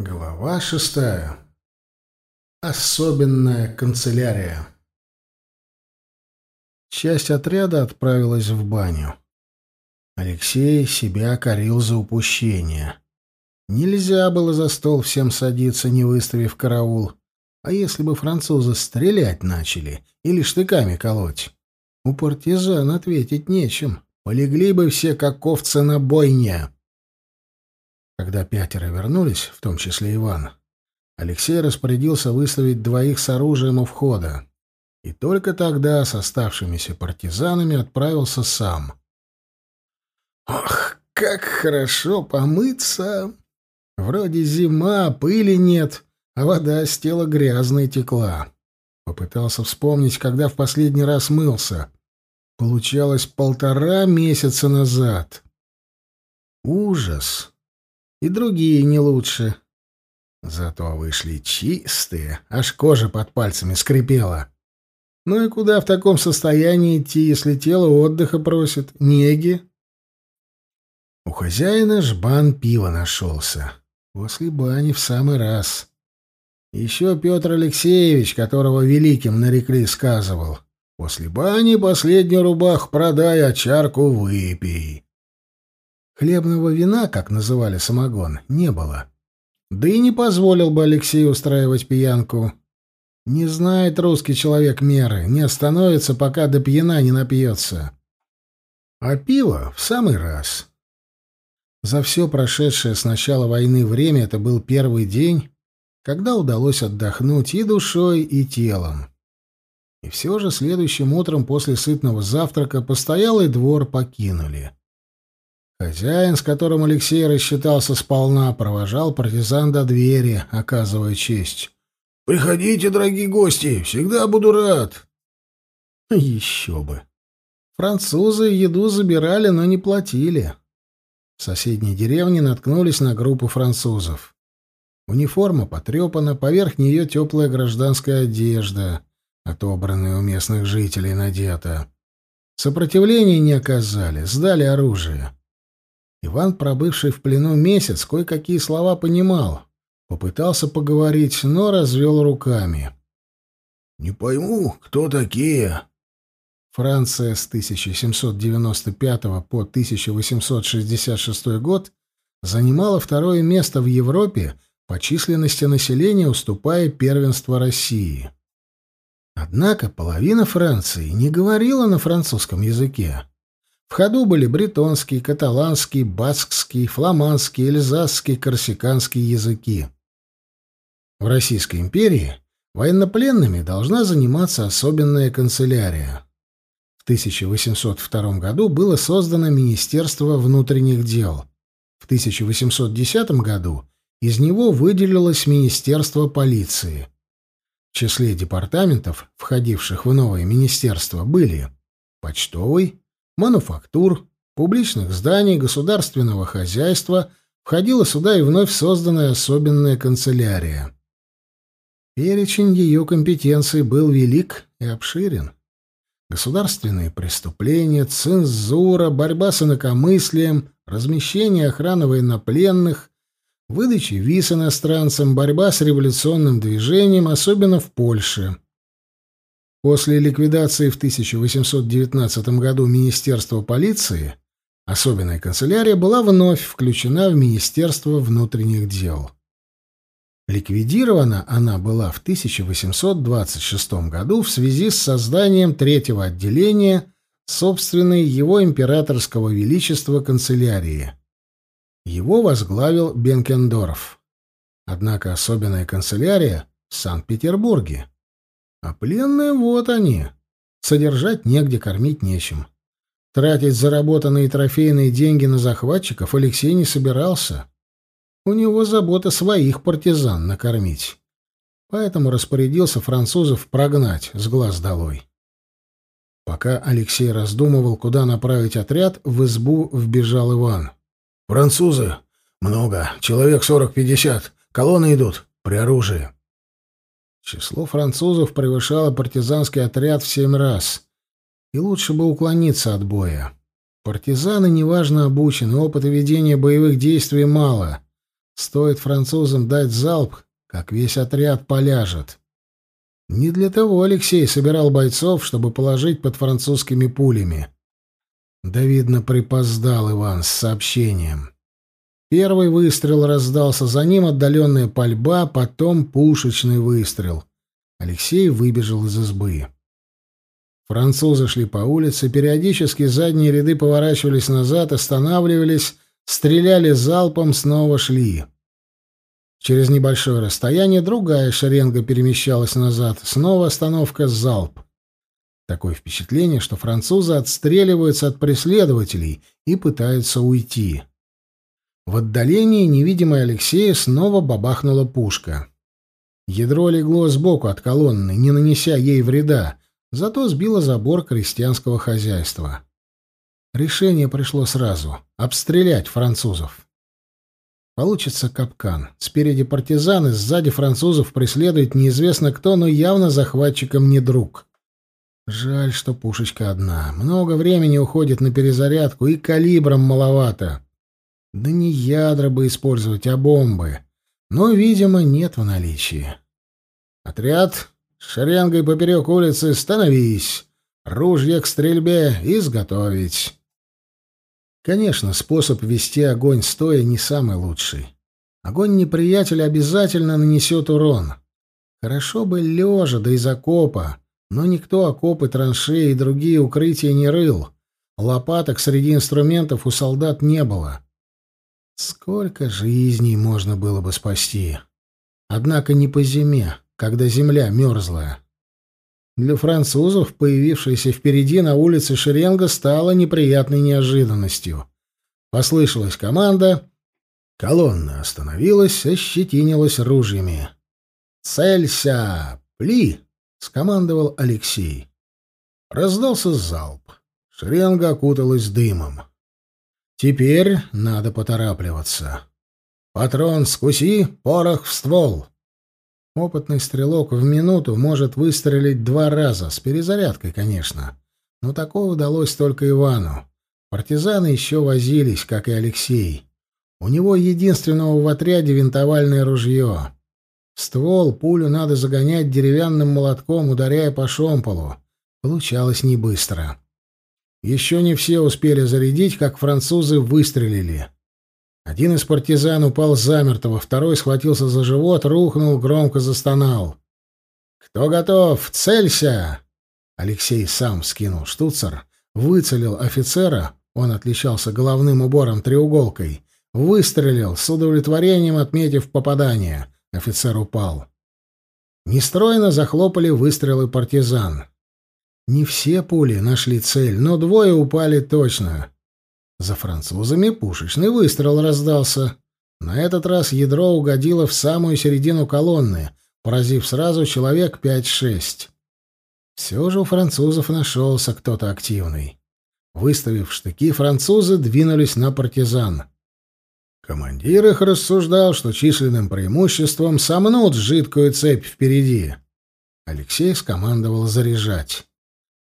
Глава шестая. Особенная канцелярия. Часть отряда отправилась в баню. Алексей себя корил за упущение. Нельзя было за стол всем садиться, не выставив караул. А если бы французы стрелять начали или штыками колоть? У партизан ответить нечем. Полегли бы все, как овцы на бойне. Когда пятеро вернулись, в том числе Иван, Алексей распорядился выставить двоих с оружием у входа. И только тогда с оставшимися партизанами отправился сам. «Ох, как хорошо помыться! Вроде зима, пыли нет, а вода с тела грязной текла». Попытался вспомнить, когда в последний раз мылся. Получалось полтора месяца назад. Ужас! И другие не лучше. Зато вышли чистые, аж кожа под пальцами скрипела. Ну и куда в таком состоянии идти, если тело отдыха просит, неги? У хозяина жбан пива нашелся. После бани в самый раз. Еще Петр Алексеевич, которого великим нарекли, сказывал. После бани последнюю рубах продай, а чарку выпей. Хлебного вина, как называли самогон, не было. Да и не позволил бы Алексей устраивать пьянку. Не знает русский человек меры, не остановится, пока до пьяна не напьется. А пиво в самый раз. За все прошедшее с начала войны время это был первый день, когда удалось отдохнуть и душой, и телом. И все же следующим утром после сытного завтрака постоялый двор покинули. Хозяин, с которым Алексей рассчитался сполна, провожал партизан до двери, оказывая честь. «Приходите, дорогие гости, всегда буду рад». Еще бы. Французы еду забирали, но не платили. В соседней деревне наткнулись на группу французов. Униформа потрепана, поверх нее теплая гражданская одежда, отобранная у местных жителей надета. Сопротивления не оказали, сдали оружие. Иван, пробывший в плену месяц, кое-какие слова понимал. Попытался поговорить, но развел руками. «Не пойму, кто такие?» Франция с 1795 по 1866 год занимала второе место в Европе по численности населения, уступая первенство России. Однако половина Франции не говорила на французском языке. В ходу были бретонский, каталанский, баскский, фламандский, эльзасский, корсиканский языки. В Российской империи военнопленными должна заниматься особенная канцелярия. В 1802 году было создано Министерство внутренних дел. В 1810 году из него выделилось Министерство полиции. В числе департаментов, входивших в новое министерство, были почтовый, мануфактур, публичных зданий, государственного хозяйства входила сюда и вновь созданная особенная канцелярия. Перечень ее компетенций был велик и обширен. Государственные преступления, цензура, борьба с инакомыслием, размещение охраны военнопленных, выдача виз иностранцам, борьба с революционным движением, особенно в Польше — После ликвидации в 1819 году Министерства полиции особенная канцелярия была вновь включена в Министерство внутренних дел. Ликвидирована она была в 1826 году в связи с созданием третьего отделения собственной его императорского величества канцелярии. Его возглавил Бенкендорф. Однако особенная канцелярия в Санкт-Петербурге. А пленные вот они. Содержать негде, кормить нечем. Тратить заработанные трофейные деньги на захватчиков Алексей не собирался. У него забота своих партизан накормить. Поэтому распорядился французов прогнать с глаз долой. Пока Алексей раздумывал, куда направить отряд, в избу вбежал Иван. «Французы! Много. Человек сорок-пятьдесят. Колонны идут. При оружии». Число французов превышало партизанский отряд в семь раз, и лучше бы уклониться от боя. Партизаны неважно обучены, опыта ведения боевых действий мало. Стоит французам дать залп, как весь отряд поляжет. Не для того Алексей собирал бойцов, чтобы положить под французскими пулями. Да, видно, припоздал Иван с сообщением. Первый выстрел раздался, за ним отдаленная пальба, потом пушечный выстрел. Алексей выбежал из избы. Французы шли по улице, периодически задние ряды поворачивались назад, останавливались, стреляли залпом, снова шли. Через небольшое расстояние другая шеренга перемещалась назад, снова остановка, залп. Такое впечатление, что французы отстреливаются от преследователей и пытаются уйти. В отдалении невидимой Алексея снова бабахнула пушка. Ядро легло сбоку от колонны, не нанеся ей вреда, зато сбило забор крестьянского хозяйства. Решение пришло сразу — обстрелять французов. Получится капкан. Спереди партизаны, сзади французов преследует неизвестно кто, но явно захватчикам не друг. Жаль, что пушечка одна. Много времени уходит на перезарядку, и калибром маловато. Да не ядра бы использовать, а бомбы. Но, видимо, нет в наличии. Отряд, шеренгой поперек улицы, становись. Ружья к стрельбе изготовить. Конечно, способ вести огонь стоя не самый лучший. Огонь неприятеля обязательно нанесет урон. Хорошо бы лежа, да из окопа. Но никто окопы, траншеи и другие укрытия не рыл. Лопаток среди инструментов у солдат не было. Сколько жизней можно было бы спасти? Однако не по зиме, когда земля мерзлая. Для французов появившаяся впереди на улице шеренга стала неприятной неожиданностью. Послышалась команда. Колонна остановилась, ощетинилась ружьями. «Целься! Пли!» — скомандовал Алексей. Раздался залп. Шеренга окуталась дымом. Теперь надо поторапливаться. Патрон скуси, порох в ствол. Опытный стрелок в минуту может выстрелить два раза, с перезарядкой, конечно. Но такое удалось только Ивану. Партизаны еще возились, как и Алексей. У него единственного в отряде винтовальное ружье. Ствол пулю надо загонять деревянным молотком, ударяя по шомполу. Получалось не быстро. Еще не все успели зарядить, как французы выстрелили. Один из партизан упал замертво, второй схватился за живот, рухнул, громко застонал. «Кто готов? Целься!» Алексей сам скинул штуцер, выцелил офицера, он отличался головным убором треуголкой, выстрелил, с удовлетворением отметив попадание — Офицер упал. Нестройно захлопали выстрелы партизан. Не все пули нашли цель, но двое упали точно. За французами пушечный выстрел раздался. На этот раз ядро угодило в самую середину колонны, поразив сразу человек пять-шесть. Все же у французов нашелся кто-то активный. Выставив штыки, французы двинулись на партизан. Командир их рассуждал, что численным преимуществом сомнут жидкую цепь впереди. Алексей скомандовал заряжать.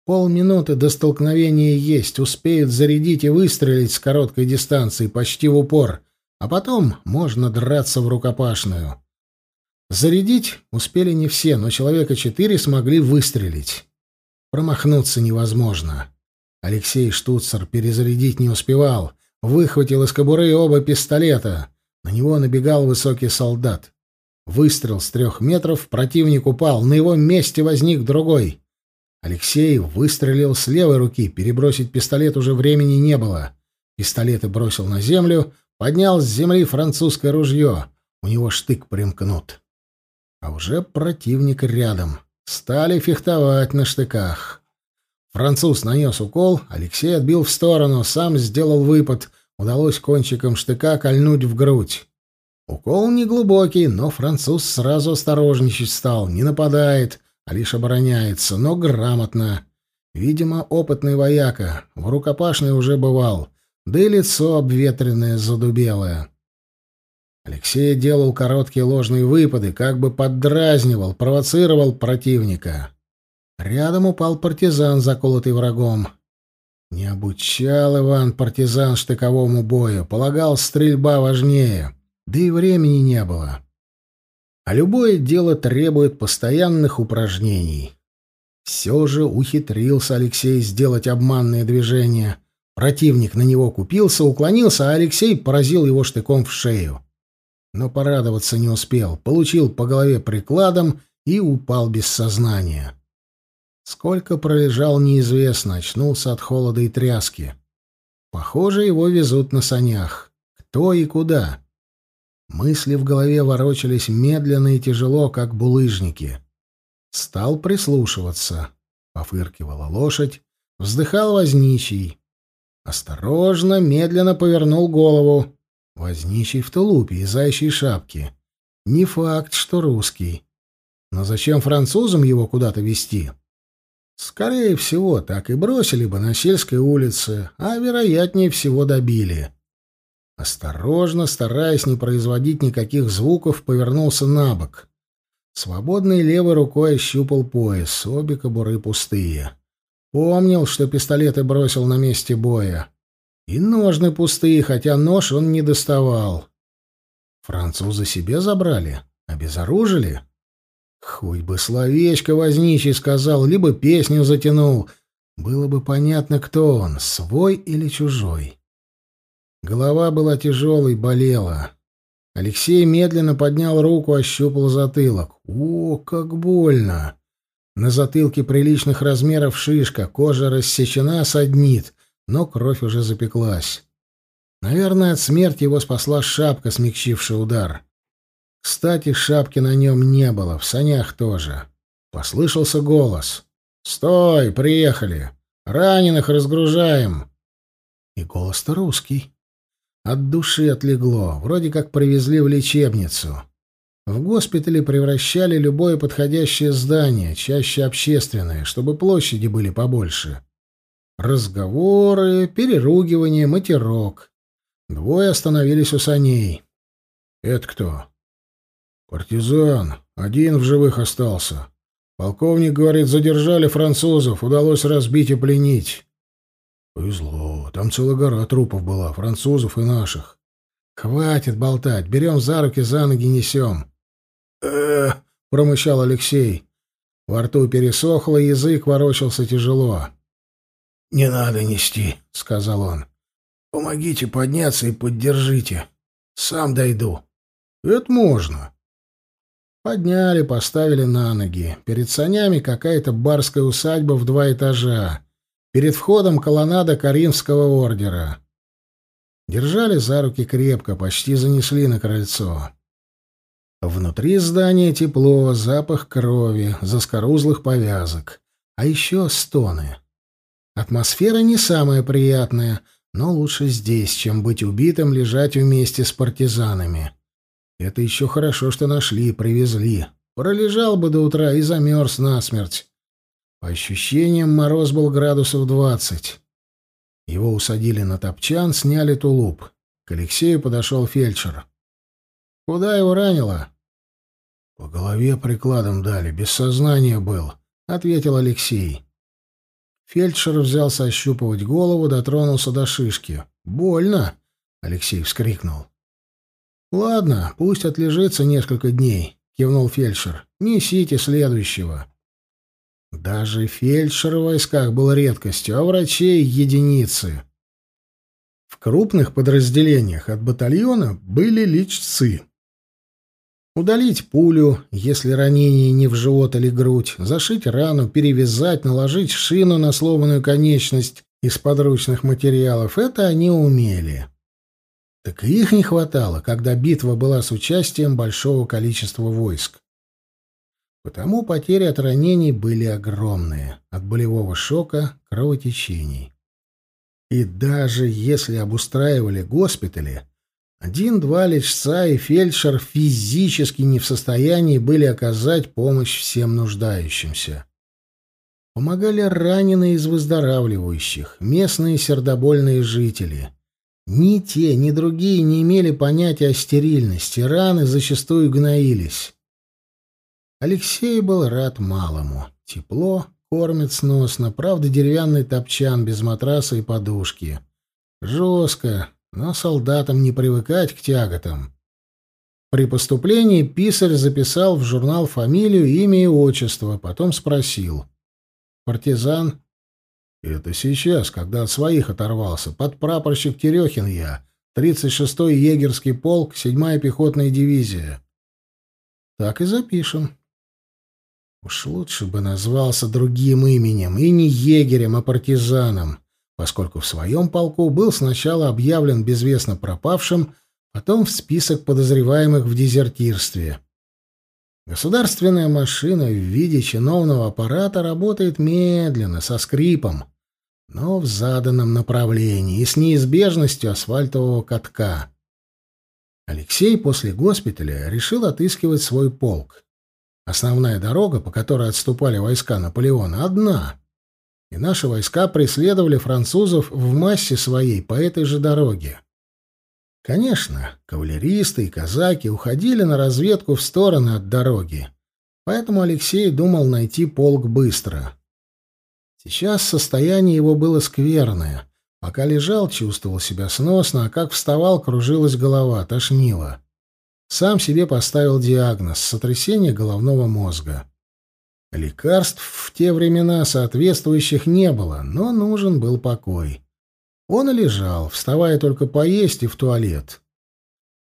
Полминуты до столкновения есть, успеют зарядить и выстрелить с короткой дистанции почти в упор, а потом можно драться в рукопашную. Зарядить успели не все, но человека четыре смогли выстрелить. Промахнуться невозможно. Алексей Штуцер перезарядить не успевал — выхватил из кобуры оба пистолета. На него набегал высокий солдат. Выстрел с трех метров, противник упал, на его месте возник другой. Алексей выстрелил с левой руки, перебросить пистолет уже времени не было. Пистолеты бросил на землю, поднял с земли французское ружье. У него штык примкнут. А уже противник рядом. Стали фехтовать на штыках. Француз нанес укол, Алексей отбил в сторону, сам сделал выпад. Удалось кончиком штыка кольнуть в грудь. Укол неглубокий, но француз сразу осторожничать стал. Не нападает, а лишь обороняется, но грамотно. Видимо, опытный вояка. В рукопашной уже бывал. Да и лицо обветренное, задубелое. Алексей делал короткие ложные выпады, как бы поддразнивал, провоцировал противника. Рядом упал партизан, заколотый врагом. Не обучал Иван партизан штыковому бою, полагал, стрельба важнее. да и времени не было. А любое дело требует постоянных упражнений. Все же ухитрился Алексей сделать обманные движения. Противник на него купился, уклонился, а Алексей поразил его штыком в шею. Но порадоваться не успел, получил по голове прикладом и упал без сознания. Сколько пролежал, неизвестно, очнулся от холода и тряски. Похоже, его везут на санях. Кто и куда? Мысли в голове ворочались медленно и тяжело, как булыжники. Стал прислушиваться. Пофыркивала лошадь, вздыхал возничий. Осторожно, медленно повернул голову. Возничий в тулупе и зайчьей шапке. Не факт, что русский. Но зачем французам его куда-то везти? Скорее всего, так и бросили бы на сельской улице, а вероятнее всего добили. Осторожно, стараясь не производить никаких звуков, повернулся на бок. Свободной левой рукой ощупал пояс, обе кобуры пустые. Помнил, что пистолеты бросил на месте боя. И ножны пустые, хотя нож он не доставал. Французы себе забрали? Обезоружили? Хоть бы словечко возничий сказал, либо песню затянул. Было бы понятно, кто он, свой или чужой. Голова была тяжелой, болела. Алексей медленно поднял руку, ощупал затылок. О, как больно! На затылке приличных размеров шишка, кожа рассечена, саднит, но кровь уже запеклась. Наверное, от смерти его спасла шапка, смягчившая удар. Кстати, шапки на нем не было, в санях тоже. Послышался голос. «Стой, приехали! Раненых разгружаем!» И голос-то русский. От души отлегло, вроде как привезли в лечебницу. В госпитале превращали любое подходящее здание, чаще общественное, чтобы площади были побольше. Разговоры, переругивание, матерок. Двое остановились у саней. «Это кто?» «Партизан. Один в живых остался. Полковник, говорит, задержали французов, удалось разбить и пленить». «Повезло. Там целая гора трупов была, французов и наших». «Хватит болтать. Берем за руки, за ноги несем». «Э-э-э», промычал Алексей. Во рту пересохло, язык ворочался тяжело. «Не надо нести», — сказал он. «Помогите подняться и поддержите. Сам дойду». «Это можно». Подняли, поставили на ноги. Перед санями какая-то барская усадьба в два этажа. Перед входом колоннада Каримского ордера. Держали за руки крепко, почти занесли на крыльцо. Внутри здания тепло, запах крови, заскорузлых повязок. А еще стоны. Атмосфера не самая приятная, но лучше здесь, чем быть убитым, лежать вместе с партизанами. Это еще хорошо, что нашли, привезли. Пролежал бы до утра и замерз насмерть. По ощущениям, мороз был градусов двадцать. Его усадили на топчан, сняли тулуп. К Алексею подошел фельдшер. «Куда его ранило?» «По голове прикладом дали, без сознания был», — ответил Алексей. Фельдшер взялся ощупывать голову, дотронулся до шишки. «Больно!» — Алексей вскрикнул. «Ладно, пусть отлежится несколько дней», — кивнул фельдшер. «Несите следующего». Даже фельдшер в войсках был редкостью, а врачей — единицы. В крупных подразделениях от батальона были лечцы. Удалить пулю, если ранение не в живот или грудь, зашить рану, перевязать, наложить шину на сломанную конечность из подручных материалов — это они умели. Так и их не хватало, когда битва была с участием большого количества войск. Потому потери от ранений были огромные, от болевого шока, кровотечений. И даже если обустраивали госпитали, один-два лечца и фельдшер физически не в состоянии были оказать помощь всем нуждающимся. Помогали раненые из выздоравливающих, местные сердобольные жители — ни те, ни другие не имели понятия о стерильности, раны зачастую гноились. Алексей был рад малому. Тепло, кормит сносно, правда, деревянный топчан без матраса и подушки. Жестко, но солдатам не привыкать к тяготам. При поступлении писарь записал в журнал фамилию, имя и отчество, потом спросил. «Партизан?» «Это сейчас, когда от своих оторвался. Подпрапорщик Терехин я. 36-й егерский полк, 7-я пехотная дивизия». «Так и запишем». Уж лучше бы назвался другим именем, и не егерем, а партизаном, поскольку в своем полку был сначала объявлен безвестно пропавшим, потом в список подозреваемых в дезертирстве. Государственная машина в виде чиновного аппарата работает медленно, со скрипом, но в заданном направлении и с неизбежностью асфальтового катка. Алексей после госпиталя решил отыскивать свой полк. Основная дорога, по которой отступали войска Наполеона, одна, и наши войска преследовали французов в массе своей по этой же дороге. Конечно, кавалеристы и казаки уходили на разведку в стороны от дороги, поэтому Алексей думал найти полк быстро. Сейчас состояние его было скверное. Пока лежал, чувствовал себя сносно, а как вставал, кружилась голова, тошнило. Сам себе поставил диагноз — сотрясение головного мозга. Лекарств в те времена соответствующих не было, но нужен был покой. Он лежал, вставая только поесть и в туалет.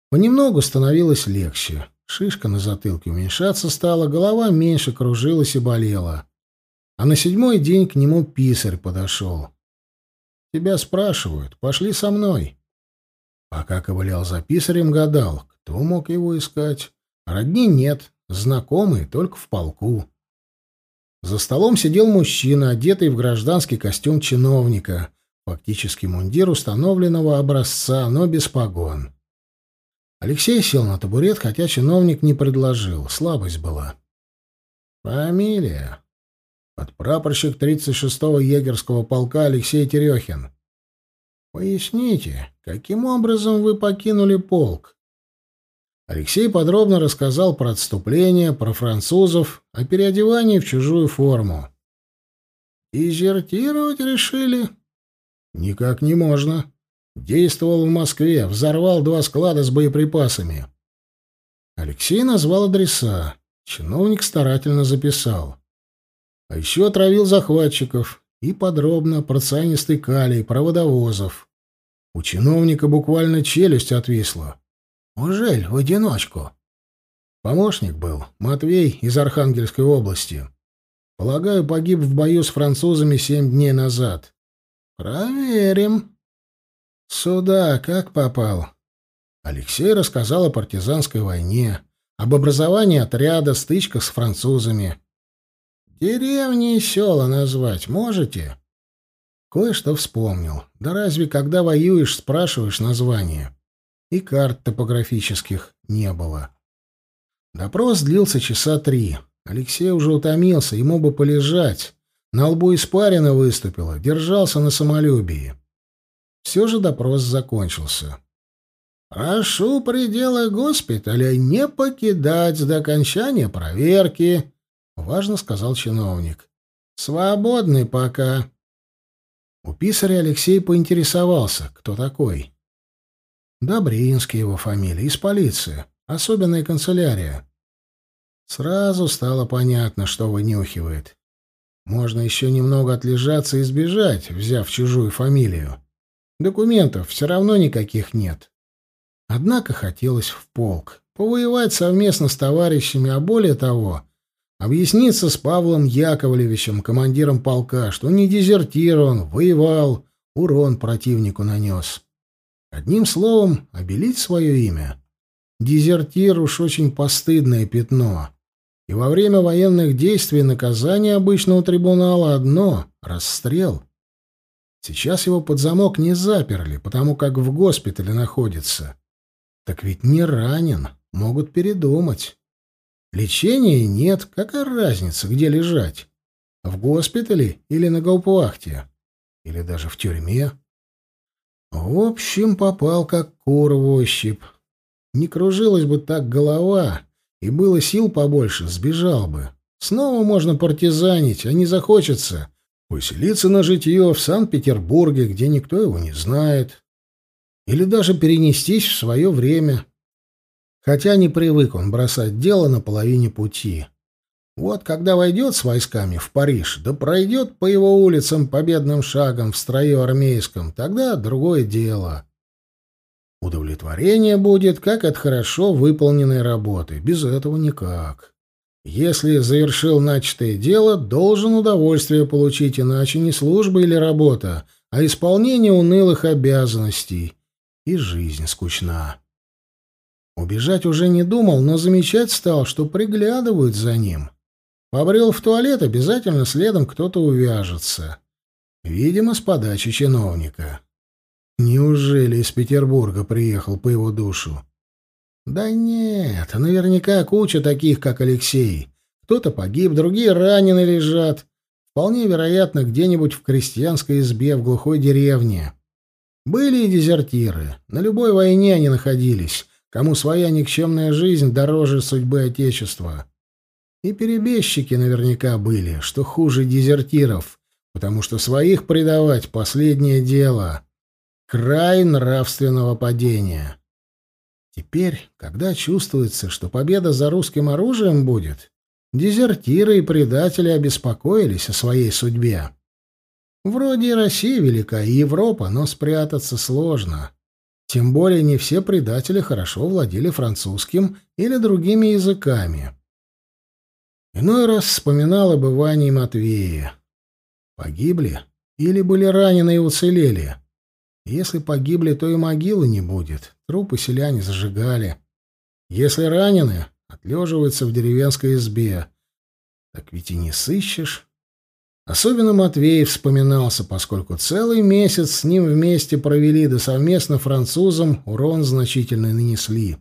Понемногу становилось легче. Шишка на затылке уменьшаться стала, голова меньше кружилась и болела. А на седьмой день к нему писарь подошел. «Тебя спрашивают. Пошли со мной». Пока ковылял за писарем, гадал, кто мог его искать. Родни нет, знакомый только в полку. За столом сидел мужчина, одетый в гражданский костюм чиновника, Фактически мундир установленного образца, но без погон. Алексей сел на табурет, хотя чиновник не предложил, слабость была. Фамилия. Подпрапорщик 36-го егерского полка Алексей Терехин. Поясните, каким образом вы покинули полк? Алексей подробно рассказал про отступление, про французов, о переодевании в чужую форму. «Дезертировать решили?» Никак не можно. Действовал в Москве, взорвал два склада с боеприпасами. Алексей назвал адреса. Чиновник старательно записал. А еще отравил захватчиков и подробно про цианистый калий, про водовозов. У чиновника буквально челюсть отвисла. «Ужель в одиночку?» Помощник был, Матвей из Архангельской области. Полагаю, погиб в бою с французами семь дней назад. Проверим. Сюда как попал? Алексей рассказал о партизанской войне, об образовании отряда, стычках с французами. Деревни и села назвать можете? Кое-что вспомнил. Да разве когда воюешь, спрашиваешь название? И карт топографических не было. Допрос длился часа три. Алексей уже утомился, ему бы полежать. На лбу испарина выступила, держался на самолюбии. Все же допрос закончился. «Прошу пределы госпиталя не покидать до окончания проверки», — важно сказал чиновник. «Свободный пока». У писаря Алексей поинтересовался, кто такой. Добринский его фамилия, из полиции, особенная канцелярия. Сразу стало понятно, что вынюхивает. Можно еще немного отлежаться и сбежать, взяв чужую фамилию. Документов все равно никаких нет. Однако хотелось в полк, повоевать совместно с товарищами, а более того, объясниться с Павлом Яковлевичем, командиром полка, что не дезертирован, воевал, урон противнику нанес. Одним словом, обелить свое имя. Дезертир уж очень постыдное пятно и во время военных действий наказание обычного трибунала одно — расстрел. Сейчас его под замок не заперли, потому как в госпитале находится. Так ведь не ранен, могут передумать. Лечения нет, какая разница, где лежать? В госпитале или на гауптвахте? Или даже в тюрьме? В общем, попал как кур в ощупь. Не кружилась бы так голова, и было сил побольше, сбежал бы. Снова можно партизанить, а не захочется. Поселиться на житье в Санкт-Петербурге, где никто его не знает. Или даже перенестись в свое время. Хотя не привык он бросать дело на половине пути. Вот когда войдет с войсками в Париж, да пройдет по его улицам победным шагом в строю армейском, тогда другое дело. Удовлетворение будет, как от хорошо выполненной работы. Без этого никак. Если завершил начатое дело, должен удовольствие получить, иначе не служба или работа, а исполнение унылых обязанностей. И жизнь скучна. Убежать уже не думал, но замечать стал, что приглядывают за ним. Побрел в туалет, обязательно следом кто-то увяжется. Видимо, с подачи чиновника. Неужели из Петербурга приехал по его душу? Да нет, наверняка куча таких, как Алексей. Кто-то погиб, другие ранены лежат. Вполне вероятно, где-нибудь в крестьянской избе в глухой деревне. Были и дезертиры. На любой войне они находились. Кому своя никчемная жизнь дороже судьбы Отечества. И перебежчики наверняка были, что хуже дезертиров, потому что своих предавать — последнее дело. Край нравственного падения. Теперь, когда чувствуется, что победа за русским оружием будет, дезертиры и предатели обеспокоились о своей судьбе. Вроде и Россия велика, и Европа, но спрятаться сложно. Тем более не все предатели хорошо владели французским или другими языками. Иной раз вспоминал об Иване и Матвее. Погибли или были ранены и уцелели? Если погибли, то и могилы не будет. Трупы селяне зажигали. Если ранены, отлеживаются в деревенской избе. Так ведь и не сыщешь. Особенно Матвей вспоминался, поскольку целый месяц с ним вместе провели, да совместно французам урон значительно нанесли.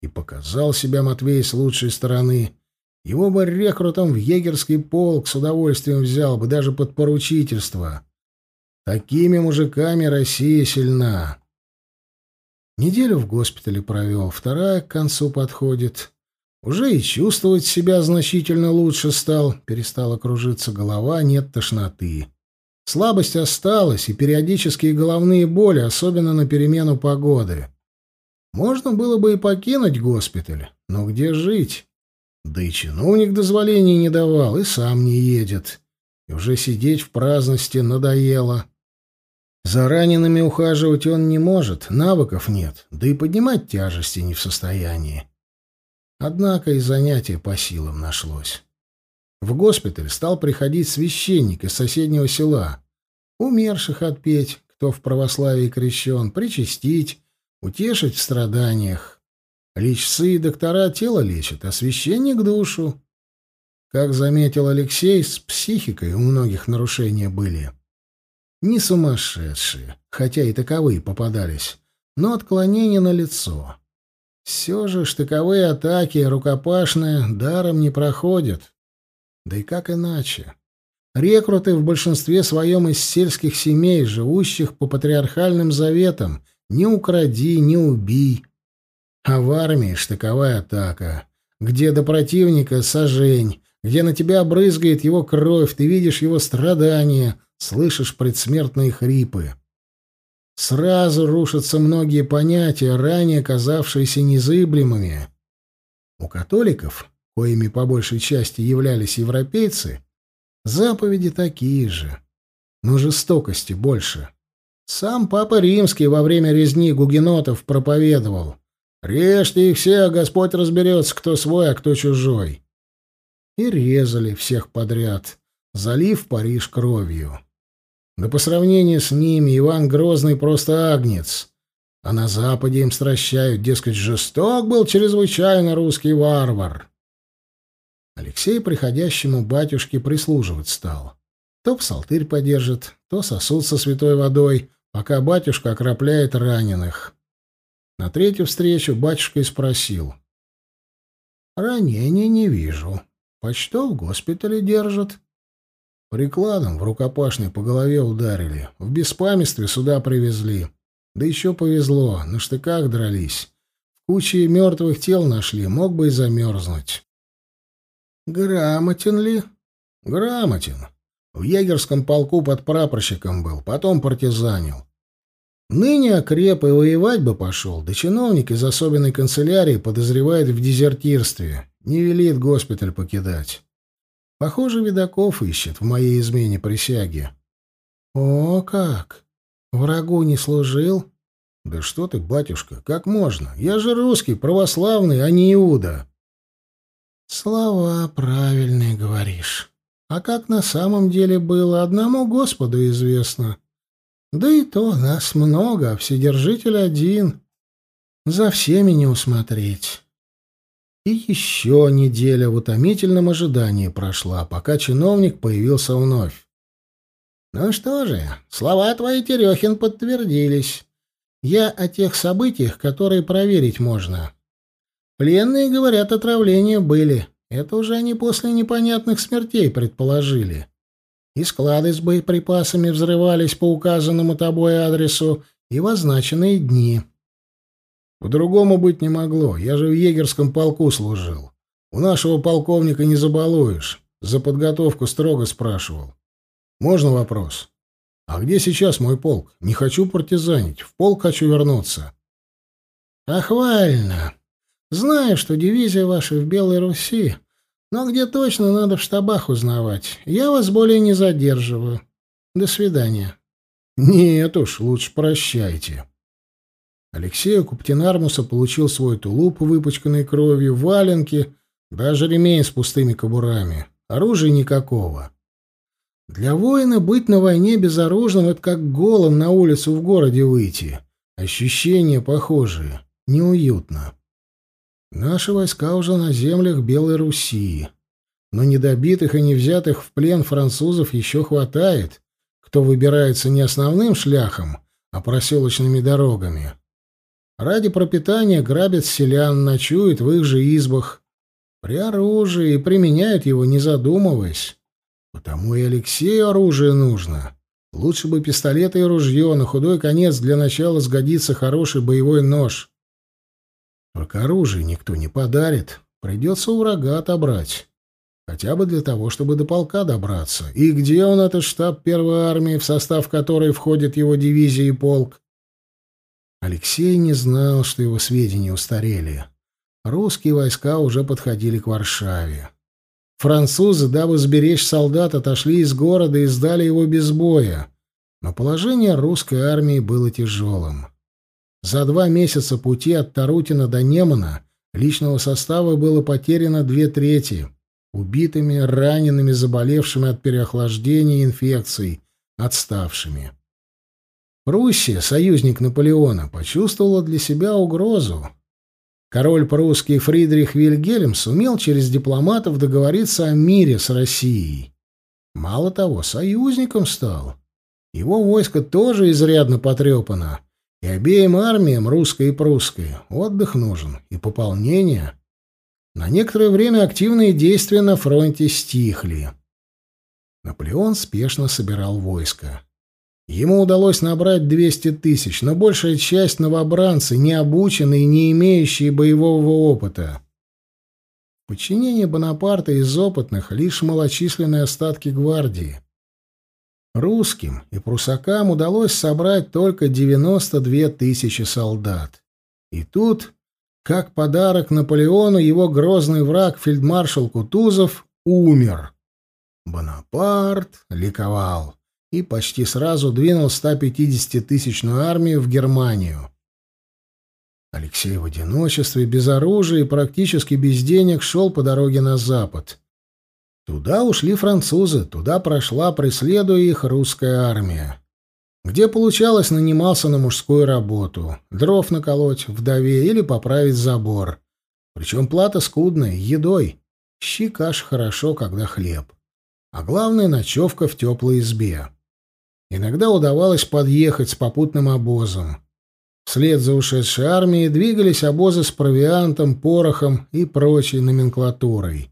И показал себя Матвей с лучшей стороны — его бы рекрутом в егерский полк с удовольствием взял бы, даже под поручительство. Такими мужиками Россия сильна. Неделю в госпитале провел, вторая к концу подходит. Уже и чувствовать себя значительно лучше стал, перестала кружиться голова, нет тошноты. Слабость осталась, и периодические головные боли, особенно на перемену погоды. Можно было бы и покинуть госпиталь, но где жить? Да и чиновник дозволений не давал, и сам не едет. И уже сидеть в праздности надоело. За ранеными ухаживать он не может, навыков нет, да и поднимать тяжести не в состоянии. Однако и занятие по силам нашлось. В госпиталь стал приходить священник из соседнего села. Умерших отпеть, кто в православии крещен, причастить, утешить в страданиях. Лечцы и доктора тело лечат, а священник — душу. Как заметил Алексей, с психикой у многих нарушения были. Не сумасшедшие, хотя и таковые попадались, но отклонения на лицо. Все же штыковые атаки, рукопашные, даром не проходят. Да и как иначе? Рекруты в большинстве своем из сельских семей, живущих по патриархальным заветам «не укради, не убий», а в армии штыковая атака, где до противника сожень, где на тебя брызгает его кровь, ты видишь его страдания, слышишь предсмертные хрипы. Сразу рушатся многие понятия, ранее казавшиеся незыблемыми. У католиков, коими по большей части являлись европейцы, заповеди такие же, но жестокости больше. Сам Папа Римский во время резни гугенотов проповедовал — Режьте их всех, Господь разберется, кто свой, а кто чужой. И резали всех подряд, залив Париж кровью. Да по сравнению с ними Иван Грозный просто агнец. А на Западе им стращают, дескать, жесток был чрезвычайно русский варвар. Алексей приходящему батюшке прислуживать стал. То псалтырь подержит, то сосуд со святой водой, пока батюшка окропляет раненых. На третью встречу батюшка и спросил. «Ранений не вижу. Почто в госпитале держат?» Прикладом в рукопашной по голове ударили. В беспамятстве сюда привезли. Да еще повезло, на штыках дрались. В куче мертвых тел нашли, мог бы и замерзнуть. «Грамотен ли?» «Грамотен. В егерском полку под прапорщиком был, потом партизанил. Ныне окреп и воевать бы пошел, да чиновник из особенной канцелярии подозревает в дезертирстве, не велит госпиталь покидать. Похоже, Видаков ищет в моей измене присяги. О, как! Врагу не служил? Да что ты, батюшка, как можно? Я же русский, православный, а не Иуда. Слова правильные говоришь. А как на самом деле было, одному Господу известно. Да и то нас много, Вседержитель один. За всеми не усмотреть. И еще неделя в утомительном ожидании прошла, пока чиновник появился вновь. «Ну что же, слова твои, Терехин, подтвердились. Я о тех событиях, которые проверить можно. Пленные, говорят, отравления были. Это уже они после непонятных смертей предположили. И склады с боеприпасами взрывались по указанному тобой адресу и в означенные дни». По-другому быть не могло. Я же в егерском полку служил. У нашего полковника не забалуешь. За подготовку строго спрашивал. Можно вопрос? А где сейчас мой полк? Не хочу партизанить. В полк хочу вернуться. Охвально. Знаю, что дивизия ваша в Белой Руси, но где точно надо в штабах узнавать. Я вас более не задерживаю. До свидания. Нет уж, лучше прощайте. Алексей у Куптинармуса получил свой тулуп, выпачканный кровью, валенки, даже ремень с пустыми кобурами. Оружия никакого. Для воина быть на войне безоружным — это как голым на улицу в городе выйти. Ощущения похожие. Неуютно. Наши войска уже на землях Белой Руси. Но недобитых и не взятых в плен французов еще хватает, кто выбирается не основным шляхом, а проселочными дорогами. Ради пропитания грабят селян, ночуют в их же избах. При оружии и применяют его, не задумываясь. Потому и Алексею оружие нужно. Лучше бы пистолет и ружье, на худой конец для начала сгодится хороший боевой нож. Только оружие никто не подарит, придется у врага отобрать. Хотя бы для того, чтобы до полка добраться. И где он, этот штаб первой армии, в состав которой входит его дивизия и полк? Алексей не знал, что его сведения устарели. Русские войска уже подходили к Варшаве. Французы, дабы сберечь солдат, отошли из города и сдали его без боя. Но положение русской армии было тяжелым. За два месяца пути от Тарутина до Немана личного состава было потеряно две трети. Убитыми, ранеными, заболевшими от переохлаждения и инфекций, отставшими. Пруссия, союзник Наполеона, почувствовала для себя угрозу. Король прусский Фридрих Вильгельм сумел через дипломатов договориться о мире с Россией. Мало того, союзником стал. Его войско тоже изрядно потрепано. И обеим армиям, русской и прусской, отдых нужен и пополнение. На некоторое время активные действия на фронте стихли. Наполеон спешно собирал войско. Ему удалось набрать 200 тысяч, но большая часть новобранцы, не обученные, не имеющие боевого опыта. В Бонапарта из опытных лишь малочисленные остатки гвардии. Русским и прусакам удалось собрать только 92 тысячи солдат. И тут, как подарок Наполеону, его грозный враг, фельдмаршал Кутузов, умер. Бонапарт ликовал и почти сразу двинул 150-тысячную армию в Германию. Алексей в одиночестве, без оружия и практически без денег шел по дороге на запад. Туда ушли французы, туда прошла, преследуя их, русская армия. Где получалось, нанимался на мужскую работу. Дров наколоть вдове или поправить забор. Причем плата скудная, едой. Щи каш хорошо, когда хлеб. А главное, ночевка в теплой избе. Иногда удавалось подъехать с попутным обозом. Вслед за ушедшей армией двигались обозы с провиантом, порохом и прочей номенклатурой.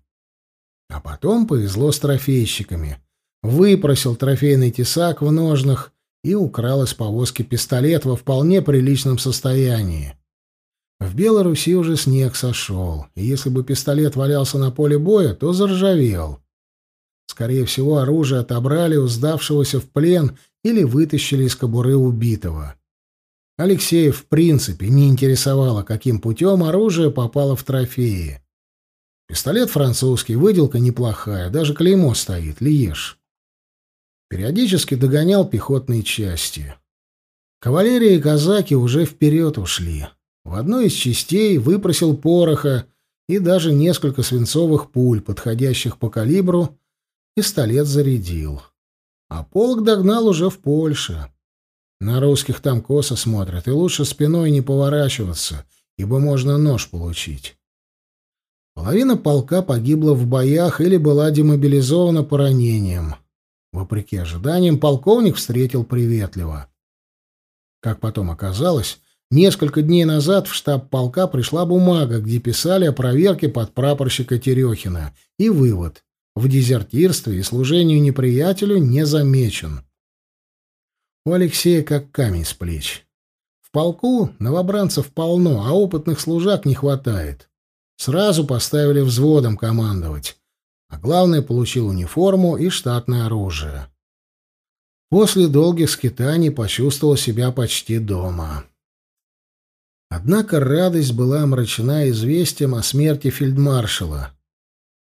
А потом повезло с трофейщиками. Выпросил трофейный тесак в ножнах и украл из повозки пистолет во вполне приличном состоянии. В Белоруссии уже снег сошел, и если бы пистолет валялся на поле боя, то заржавел. Скорее всего, оружие отобрали у сдавшегося в плен или вытащили из кобуры убитого. Алексея в принципе не интересовало, каким путем оружие попало в трофеи. Пистолет французский, выделка неплохая, даже клеймо стоит, Лиеш. Периодически догонял пехотные части. Кавалерия и казаки уже вперед ушли. В одной из частей выпросил пороха и даже несколько свинцовых пуль, подходящих по калибру, пистолет зарядил. А полк догнал уже в Польше. На русских там косо смотрят, и лучше спиной не поворачиваться, ибо можно нож получить. Половина полка погибла в боях или была демобилизована по ранениям. Вопреки ожиданиям, полковник встретил приветливо. Как потом оказалось, несколько дней назад в штаб полка пришла бумага, где писали о проверке подпрапорщика Терехина, и вывод — в дезертирстве и служении неприятелю не замечен. У Алексея как камень с плеч. В полку новобранцев полно, а опытных служак не хватает. Сразу поставили взводом командовать а главное, получил униформу и штатное оружие. После долгих скитаний почувствовал себя почти дома. Однако радость была омрачена известием о смерти фельдмаршала.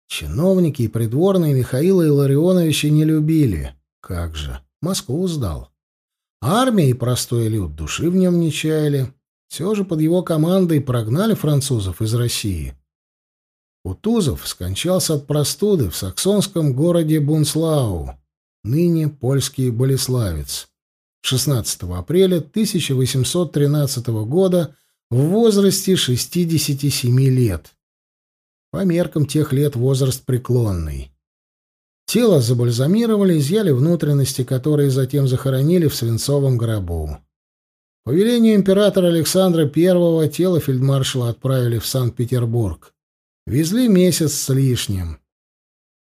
Чиновники и придворные Михаила Илларионовича не любили. Как же, Москву сдал. Армия и простой люд души в нем не чаяли. Все же под его командой прогнали французов из России. Кутузов скончался от простуды в саксонском городе Бунслау, ныне польский Болеславец, 16 апреля 1813 года в возрасте 67 лет. По меркам тех лет возраст преклонный. Тело забальзамировали, изъяли внутренности, которые затем захоронили в свинцовом гробу. По велению императора Александра I тело фельдмаршала отправили в Санкт-Петербург. Везли месяц с лишним.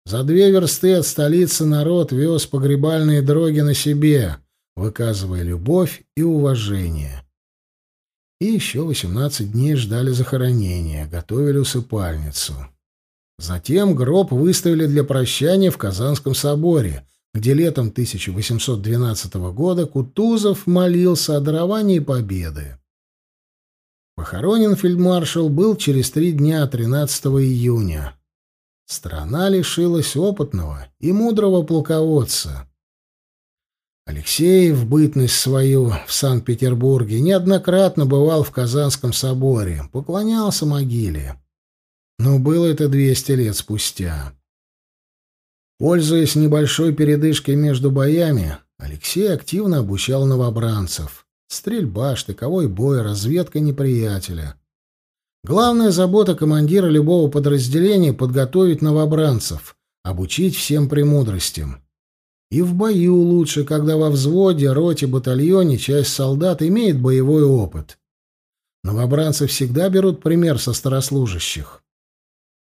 За две версты от столицы народ вез погребальные дроги на себе, выказывая любовь и уважение. И еще восемнадцать дней ждали захоронения, готовили усыпальницу. Затем гроб выставили для прощания в Казанском соборе, где летом 1812 года Кутузов молился о даровании победы. Похоронен фельдмаршал был через три дня 13 июня. Страна лишилась опытного и мудрого полководца. Алексей в бытность свою в Санкт-Петербурге неоднократно бывал в Казанском соборе, поклонялся могиле. Но было это 200 лет спустя. Пользуясь небольшой передышкой между боями, Алексей активно обучал новобранцев. Стрельба, штыковой бой, разведка неприятеля. Главная забота командира любого подразделения — подготовить новобранцев, обучить всем премудростям. И в бою лучше, когда во взводе, роте, батальоне часть солдат имеет боевой опыт. Новобранцы всегда берут пример со старослужащих.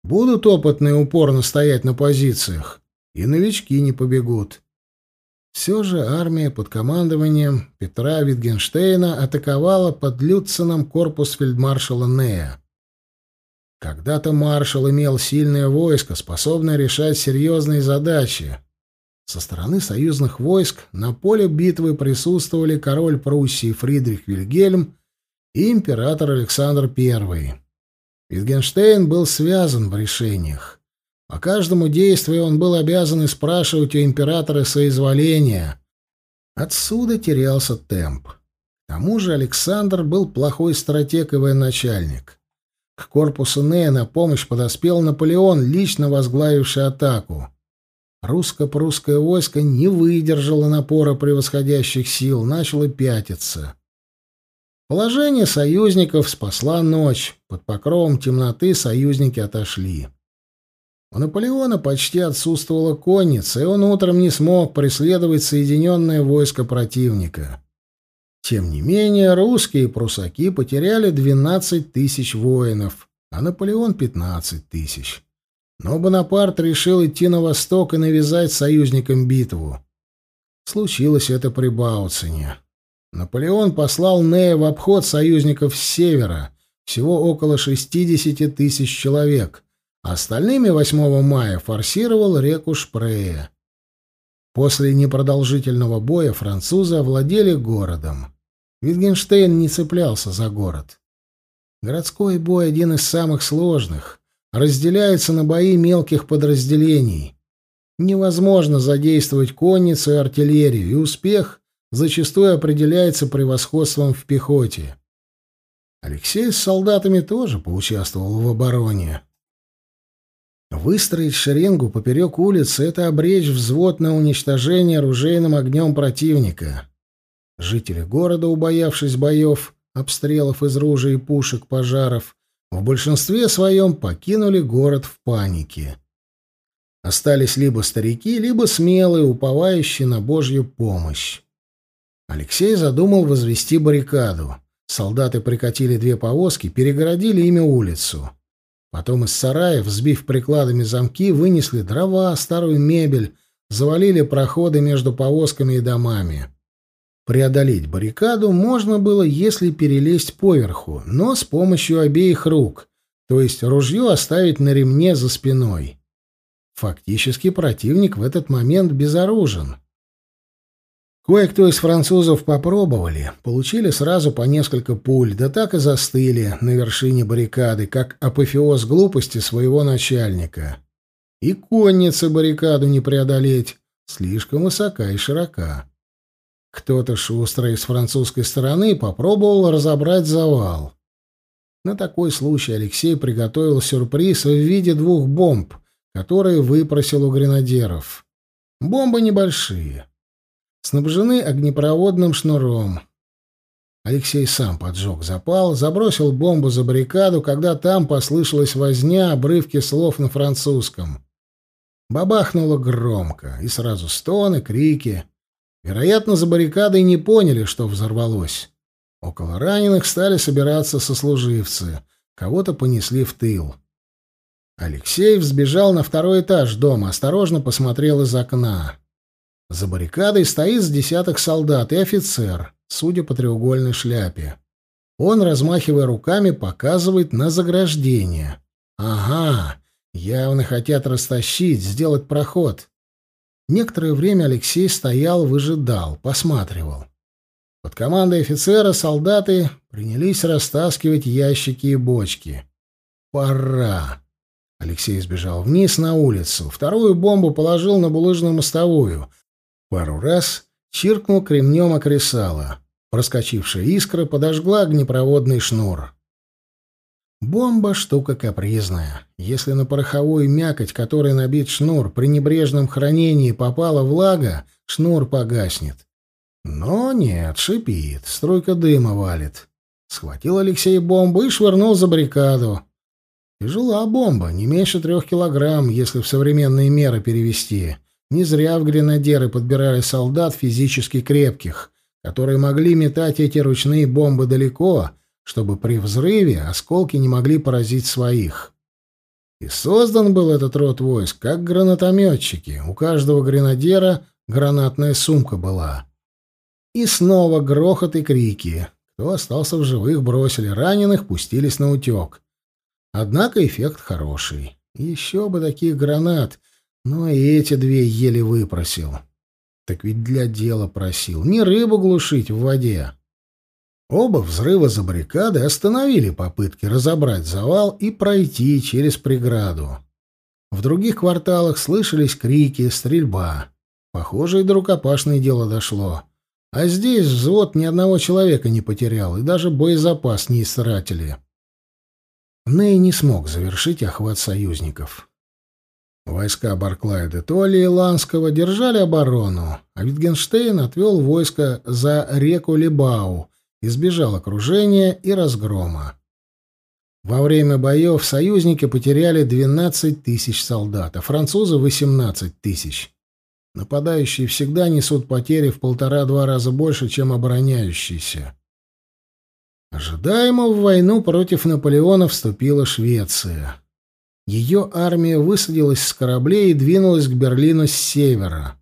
Будут опытные упорно стоять на позициях, и новички не побегут. Все же армия под командованием Петра Витгенштейна атаковала под Люцином корпус фельдмаршала Нея. Когда-то маршал имел сильное войско, способное решать серьезные задачи. Со стороны союзных войск на поле битвы присутствовали король Пруссии Фридрих Вильгельм и император Александр I. Витгенштейн был связан в решениях. По каждому действию он был обязан спрашивать у императора соизволения. Отсюда терялся темп. К тому же Александр был плохой стратег и военачальник. К корпусу Нея на помощь подоспел Наполеон, лично возглавивший атаку. Русско-прусское войско не выдержало напора превосходящих сил, начало пятиться. Положение союзников спасла ночь. Под покровом темноты союзники отошли. У Наполеона почти отсутствовала конница, и он утром не смог преследовать соединенное войско противника. Тем не менее, русские прусаки потеряли 12 тысяч воинов, а Наполеон — 15 тысяч. Но Бонапарт решил идти на восток и навязать союзникам битву. Случилось это при Бауцине. Наполеон послал Нея в обход союзников с севера, всего около 60 тысяч человек — Остальными 8 мая форсировал реку Шпрее. После непродолжительного боя французы овладели городом. Витгенштейн не цеплялся за город. Городской бой один из самых сложных, разделяется на бои мелких подразделений. Невозможно задействовать конницу и артиллерию, и успех зачастую определяется превосходством в пехоте. Алексей с солдатами тоже поучаствовал в обороне. Выстроить шеренгу поперек улицы — это обречь взвод на уничтожение оружейным огнем противника. Жители города, убоявшись боев, обстрелов из ружей и пушек, пожаров, в большинстве своем покинули город в панике. Остались либо старики, либо смелые, уповающие на Божью помощь. Алексей задумал возвести баррикаду. Солдаты прикатили две повозки, перегородили ими улицу. Потом из сараев, взбив прикладами замки, вынесли дрова, старую мебель, завалили проходы между повозками и домами. Преодолеть баррикаду можно было, если перелезть поверху, но с помощью обеих рук, то есть ружье оставить на ремне за спиной. Фактически противник в этот момент безоружен. Кое-кто из французов попробовали, получили сразу по несколько пуль, да так и застыли на вершине баррикады, как апофеоз глупости своего начальника. И конницы баррикаду не преодолеть, слишком высока и широка. Кто-то шустрый с французской стороны попробовал разобрать завал. На такой случай Алексей приготовил сюрприз в виде двух бомб, которые выпросил у гренадеров. Бомбы небольшие снабжены огнепроводным шнуром. Алексей сам поджег запал, забросил бомбу за баррикаду, когда там послышалась возня, обрывки слов на французском. Бабахнуло громко, и сразу стоны, крики. Вероятно, за баррикадой не поняли, что взорвалось. Около раненых стали собираться сослуживцы. Кого-то понесли в тыл. Алексей взбежал на второй этаж дома, осторожно посмотрел из окна. За баррикадой стоит с десяток солдат и офицер, судя по треугольной шляпе. Он, размахивая руками, показывает на заграждение. Ага, явно хотят растащить, сделать проход. Некоторое время Алексей стоял, выжидал, посматривал. Под командой офицера солдаты принялись растаскивать ящики и бочки. Пора. Алексей сбежал вниз на улицу. Вторую бомбу положил на булыжную мостовую. Пару раз чиркнул кремнем окресала. Проскочившая искра подожгла огнепроводный шнур. Бомба — штука капризная. Если на пороховую мякоть, которой набит шнур, при небрежном хранении попала влага, шнур погаснет. Но нет, шипит, струйка дыма валит. Схватил Алексей бомбу и швырнул за баррикаду. Тяжела бомба, не меньше трех килограмм, если в современные меры перевести. Не зря в гренадеры подбирали солдат физически крепких, которые могли метать эти ручные бомбы далеко, чтобы при взрыве осколки не могли поразить своих. И создан был этот род войск как гранатометчики. У каждого гренадера гранатная сумка была. И снова грохот и крики. Кто остался в живых, бросили раненых, пустились на утек. Однако эффект хороший. Еще бы таких гранат, но и эти две еле выпросил. Так ведь для дела просил. Не рыбу глушить в воде. Оба взрыва за баррикадой остановили попытки разобрать завал и пройти через преграду. В других кварталах слышались крики, стрельба. Похоже, и до рукопашное дело дошло. А здесь взвод ни одного человека не потерял, и даже боезапас не истратили. Ней не смог завершить охват союзников. Войска Барклая де Толли и Ланского держали оборону, а Витгенштейн отвел войско за реку Либау, избежал окружения и разгрома. Во время боев союзники потеряли 12 тысяч солдат, а французы — 18 тысяч. Нападающие всегда несут потери в полтора-два раза больше, чем обороняющиеся. Ожидаемо в войну против Наполеона вступила Швеция. Ее армия высадилась с кораблей и двинулась к Берлину с севера.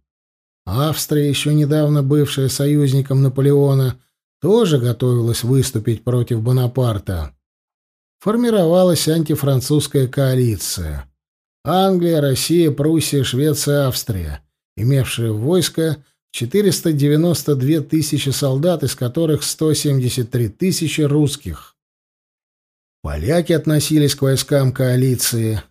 Австрия, еще недавно бывшая союзником Наполеона, тоже готовилась выступить против Бонапарта. Формировалась антифранцузская коалиция. Англия, Россия, Пруссия, Швеция, Австрия, имевшие войско в 492 тысячи солдат, из которых 173 тысячи русских. Поляки относились к войскам коалиции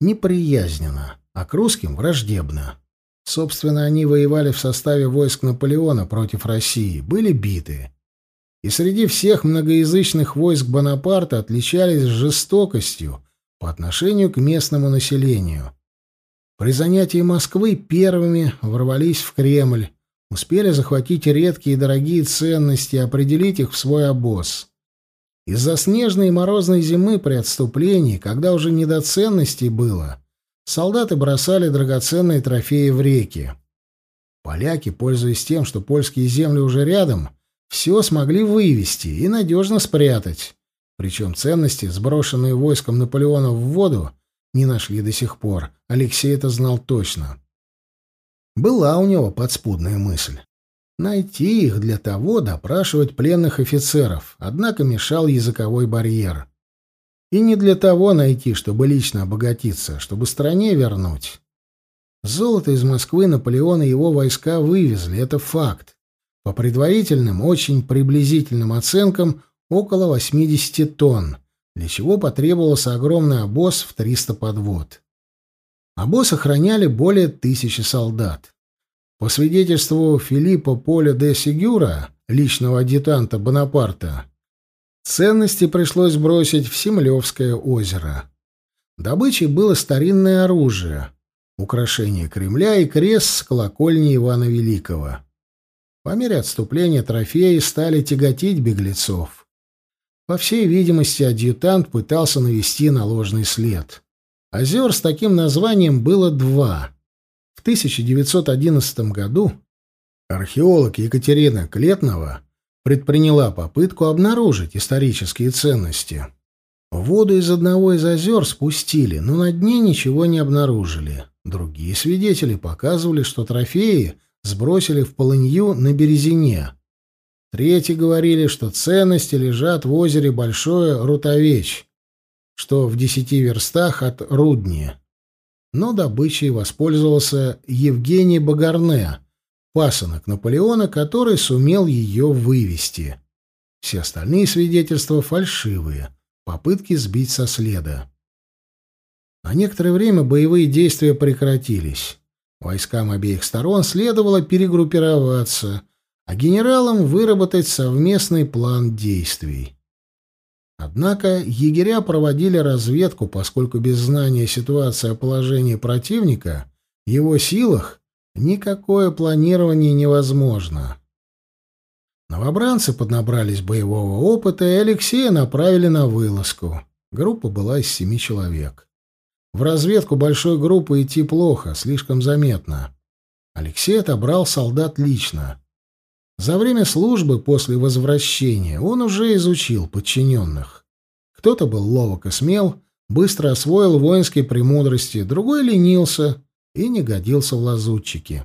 неприязненно, а к русским враждебно. Собственно, они воевали в составе войск Наполеона против России, были биты. И среди всех многоязычных войск Бонапарта отличались жестокостью по отношению к местному населению. При занятии Москвы первыми ворвались в Кремль, успели захватить редкие и дорогие ценности и определить их в свой обоз. Из-за снежной и морозной зимы при отступлении, когда уже не до ценностей было, солдаты бросали драгоценные трофеи в реки. Поляки, пользуясь тем, что польские земли уже рядом, все смогли вывести и надежно спрятать. Причем ценности, сброшенные войском Наполеона в воду, не нашли до сих пор. Алексей это знал точно. Была у него подспудная мысль. Найти их для того, допрашивать пленных офицеров, однако мешал языковой барьер. И не для того найти, чтобы лично обогатиться, чтобы стране вернуть. Золото из Москвы Наполеон и его войска вывезли, это факт. По предварительным, очень приблизительным оценкам, около 80 тонн, для чего потребовался огромный обоз в 300 подвод. Обоз охраняли более тысячи солдат. По свидетельству Филиппа Поля де Сигюра, личного адъютанта Бонапарта, ценности пришлось бросить в Семлевское озеро. Добычей было старинное оружие, украшение Кремля и крест с колокольни Ивана Великого. По мере отступления трофеи стали тяготить беглецов. По всей видимости, адъютант пытался навести на след. Озер с таким названием было два. В 1911 году археолог Екатерина Клетнова предприняла попытку обнаружить исторические ценности. Воду из одного из озер спустили, но на дне ничего не обнаружили. Другие свидетели показывали, что трофеи сбросили в полынью на Березине. Третьи говорили, что ценности лежат в озере Большое Рутовечь, что в десяти верстах от Рудни. Но добычей воспользовался Евгений Багарне, пасынок Наполеона, который сумел ее вывести. Все остальные свидетельства фальшивые, попытки сбить со следа. На некоторое время боевые действия прекратились. Войскам обеих сторон следовало перегруппироваться, а генералам выработать совместный план действий. Однако егеря проводили разведку, поскольку без знания ситуации о положении противника, его силах, никакое планирование невозможно. Новобранцы поднабрались боевого опыта, и Алексея направили на вылазку. Группа была из семи человек. В разведку большой группы идти плохо, слишком заметно. Алексей отобрал солдат лично. За время службы после возвращения он уже изучил подчиненных. Кто-то был ловок и смел, быстро освоил воинские премудрости, другой ленился и не годился в лазутчики.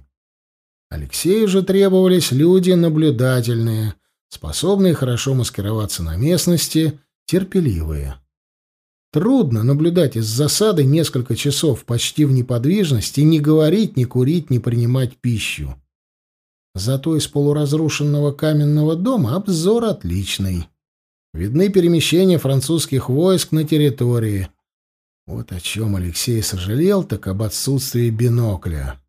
Алексею же требовались люди наблюдательные, способные хорошо маскироваться на местности, терпеливые. Трудно наблюдать из засады несколько часов почти в неподвижности, не говорить, не курить, не принимать пищу. Зато из полуразрушенного каменного дома обзор отличный. Видны перемещения французских войск на территории. Вот о чем Алексей сожалел, так об отсутствии бинокля.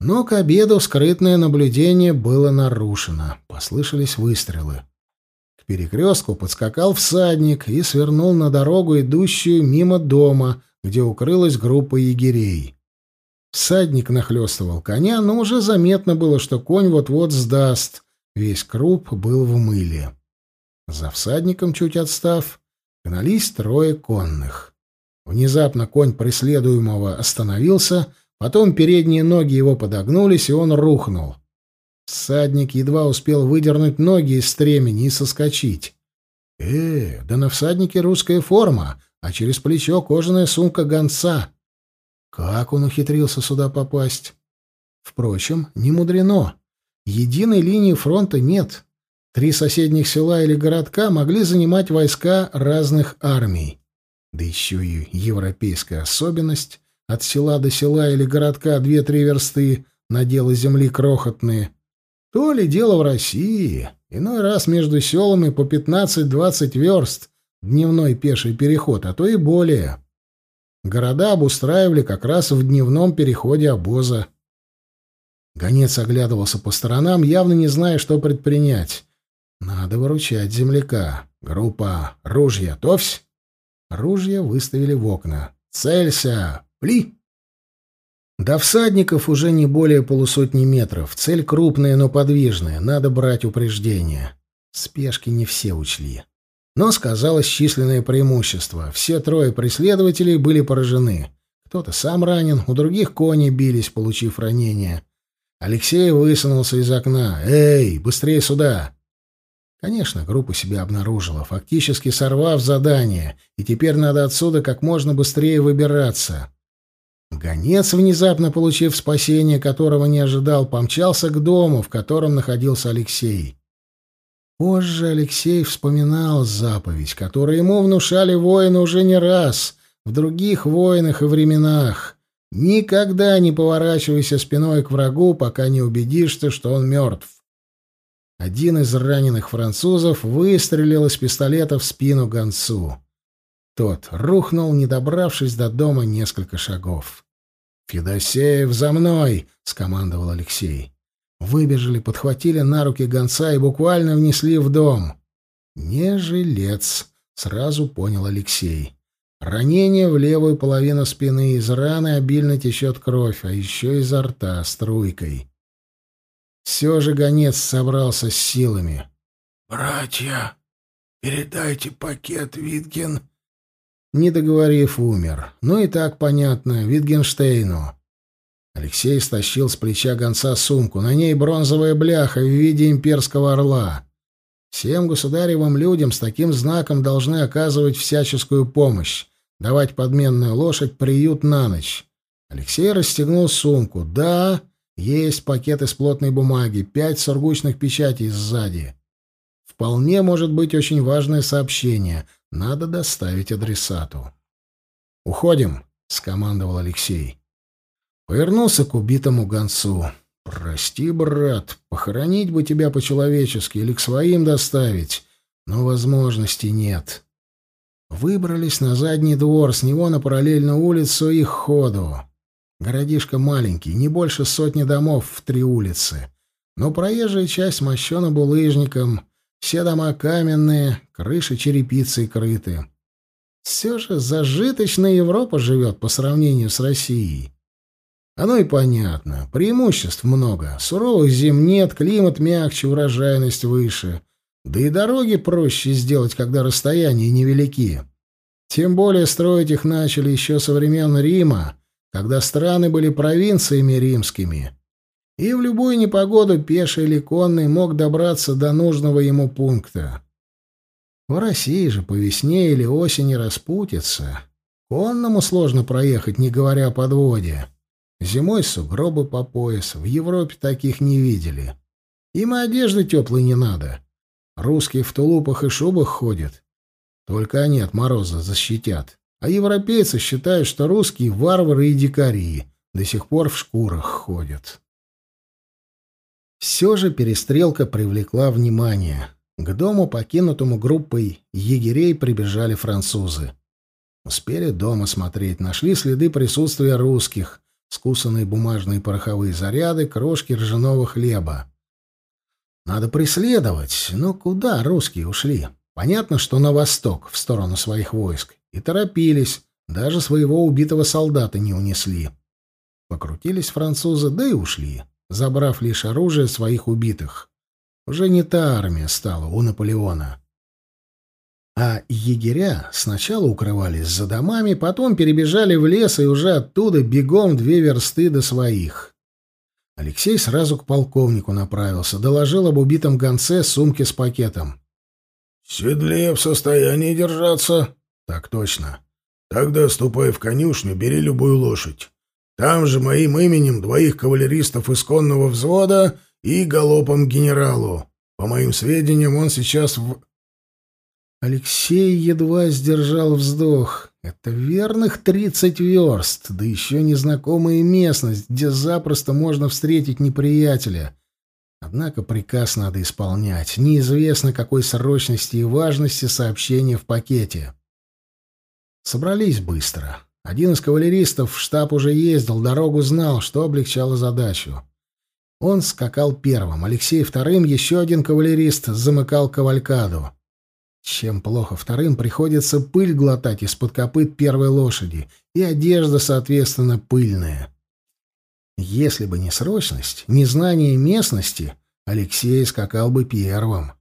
Но к обеду скрытное наблюдение было нарушено. Послышались выстрелы. К перекрестку подскакал всадник и свернул на дорогу, идущую мимо дома, где укрылась группа егерей. Всадник нахлестывал коня, но уже заметно было, что конь вот-вот сдаст. Весь круп был в мыле. За всадником, чуть отстав, гнались трое конных. Внезапно конь преследуемого остановился, потом передние ноги его подогнулись, и он рухнул. Всадник едва успел выдернуть ноги из стремени и соскочить. Э, да на всаднике русская форма, а через плечо кожаная сумка гонца. Как он ухитрился сюда попасть? Впрочем, не мудрено. Единой линии фронта нет. Три соседних села или городка могли занимать войска разных армий. Да еще и европейская особенность. От села до села или городка две-три версты, наделы земли крохотные, то ли дело в России. Иной раз между селами по 15-20 верст дневной пеший переход, а то и более. Города обустраивали как раз в дневном переходе обоза. Гонец оглядывался по сторонам, явно не зная, что предпринять. Надо выручать земляка. Группа. Ружья. Товсь. Ружья выставили в окна. Целься. Пли. До всадников уже не более полусотни метров. Цель крупная, но подвижная. Надо брать упреждение. Спешки не все учли. Но сказалось численное преимущество. Все трое преследователей были поражены. Кто-то сам ранен, у других кони бились, получив ранения. Алексей высунулся из окна. «Эй, быстрее сюда!» Конечно, группа себя обнаружила, фактически сорвав задание, и теперь надо отсюда как можно быстрее выбираться. Гонец, внезапно получив спасение, которого не ожидал, помчался к дому, в котором находился Алексей. Позже Алексей вспоминал заповедь, которую ему внушали воины уже не раз, в других войнах и временах. Никогда не поворачивайся спиной к врагу, пока не убедишься, что он мертв. Один из раненых французов выстрелил из пистолета в спину гонцу. Тот рухнул, не добравшись до дома несколько шагов. «Федосеев, за мной!» — скомандовал Алексей. Выбежали, подхватили на руки гонца и буквально внесли в дом. «Не жилец», — сразу понял Алексей. Ранение в левую половину спины, из раны обильно течет кровь, а еще изо рта струйкой. Все же гонец собрался с силами. «Братья, передайте пакет, Витген». Не договорив, умер. Ну и так понятно, Витгенштейну. Алексей стащил с плеча гонца сумку. На ней бронзовая бляха в виде имперского орла. Всем государевым людям с таким знаком должны оказывать всяческую помощь, давать подменную лошадь приют на ночь. Алексей расстегнул сумку. Да, есть пакет из плотной бумаги, пять сургучных печатей сзади. Вполне может быть очень важное сообщение. Надо доставить адресату. «Уходим», — скомандовал Алексей. Повернулся к убитому гонцу. «Прости, брат, похоронить бы тебя по-человечески или к своим доставить, но возможности нет». Выбрались на задний двор, с него на параллельную улицу и ходу. Городишко маленький, не больше сотни домов в три улицы. Но проезжая часть мощена булыжником, все дома каменные, крыши черепицей крыты. Все же зажиточная Европа живет по сравнению с Россией. Оно и понятно. Преимуществ много. Суровых зим нет, климат мягче, урожайность выше. Да и дороги проще сделать, когда расстояния невелики. Тем более строить их начали еще со времен Рима, когда страны были провинциями римскими, и в любую непогоду пеший или конный мог добраться до нужного ему пункта. В России же по весне или осени распутится. Конному сложно проехать, не говоря о подводе. Зимой сугробы по пояс, в Европе таких не видели. Им одежды теплой не надо. Русские в тулупах и шубах ходят. Только они от мороза защитят. А европейцы считают, что русские — варвары и дикари, до сих пор в шкурах ходят. Все же перестрелка привлекла внимание. К дому, покинутому группой егерей, прибежали французы. Успели дома смотреть, нашли следы присутствия русских, скусанные бумажные пороховые заряды, крошки ржаного хлеба. Надо преследовать, но куда русские ушли? Понятно, что на восток, в сторону своих войск. И торопились, даже своего убитого солдата не унесли. Покрутились французы, да и ушли, забрав лишь оружие своих убитых. Уже не та армия стала у Наполеона. А егеря сначала укрывались за домами, потом перебежали в лес и уже оттуда бегом две версты до своих. Алексей сразу к полковнику направился, доложил об убитом гонце сумке с пакетом. — Седле в состоянии держаться? «Так точно. Тогда ступай в конюшню, бери любую лошадь. Там же моим именем двоих кавалеристов из конного взвода и галопом генералу. По моим сведениям, он сейчас в...» Алексей едва сдержал вздох. Это верных тридцать верст, да еще незнакомая местность, где запросто можно встретить неприятеля. Однако приказ надо исполнять. Неизвестно, какой срочности и важности сообщения в пакете. Собрались быстро. Один из кавалеристов в штаб уже ездил, дорогу знал, что облегчало задачу. Он скакал первым, Алексей вторым, еще один кавалерист замыкал кавалькаду. Чем плохо вторым, приходится пыль глотать из-под копыт первой лошади, и одежда, соответственно, пыльная. Если бы не срочность, не знание местности, Алексей скакал бы первым.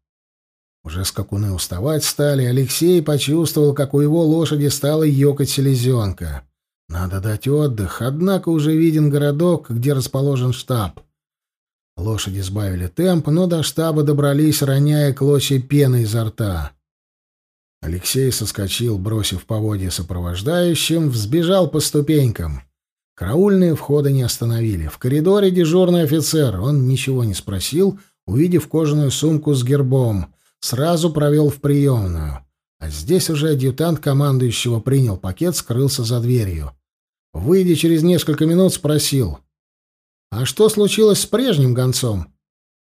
Уже скакуны уставать стали, Алексей почувствовал, как у его лошади стала ёкать селезенка. Надо дать отдых, однако уже виден городок, где расположен штаб. Лошади сбавили темп, но до штаба добрались, роняя клочья пены изо рта. Алексей соскочил, бросив поводья сопровождающим, взбежал по ступенькам. Караульные входа не остановили. В коридоре дежурный офицер. Он ничего не спросил, увидев кожаную сумку с гербом. Сразу провел в приемную. А здесь уже адъютант командующего принял пакет, скрылся за дверью. Выйдя через несколько минут, спросил. «А что случилось с прежним гонцом?»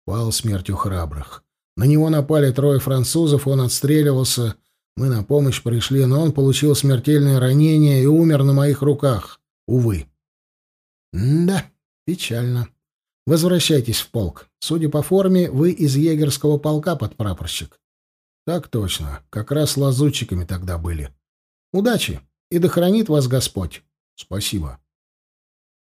Пал смертью храбрых. На него напали трое французов, он отстреливался, мы на помощь пришли, но он получил смертельное ранение и умер на моих руках. Увы. да, печально. Возвращайтесь в полк. Судя по форме, вы из егерского полка, подпрапорщик. Так точно. Как раз лазутчиками тогда были. Удачи, и да хранит вас Господь. Спасибо.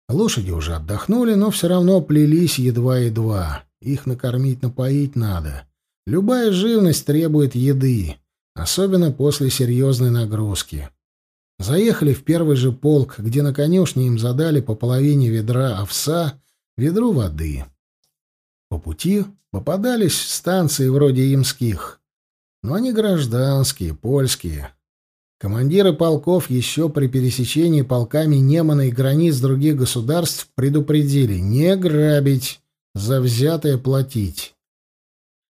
Лошади уже отдохнули, но все равно плелись едва-едва. Их накормить-напоить надо. Любая живность требует еды особенно после серьезной нагрузки. Заехали в первый же полк, где на конюшне им задали по половине ведра овса, ведру воды. По пути попадались станции вроде имских, но они гражданские, польские. Командиры полков еще при пересечении полками Немана и границ других государств предупредили не грабить, за взятое платить.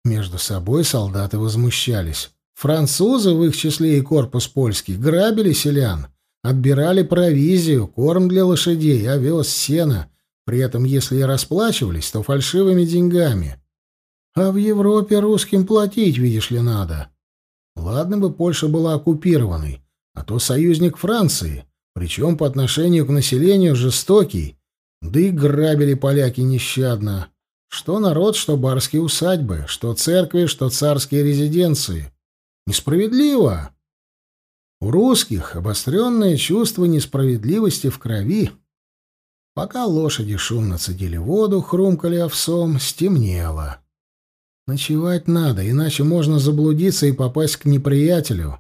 Между собой солдаты возмущались. Французы, в их числе и корпус польский, грабили селян, отбирали провизию, корм для лошадей, овес, сено, при этом, если и расплачивались, то фальшивыми деньгами. А в Европе русским платить, видишь ли, надо. Ладно бы Польша была оккупированной, а то союзник Франции, причем по отношению к населению жестокий, да и грабили поляки нещадно. Что народ, что барские усадьбы, что церкви, что царские резиденции. Несправедливо. У русских обостренное чувство несправедливости в крови. Пока лошади шумно цедили воду, хрумкали овсом, стемнело. Ночевать надо, иначе можно заблудиться и попасть к неприятелю.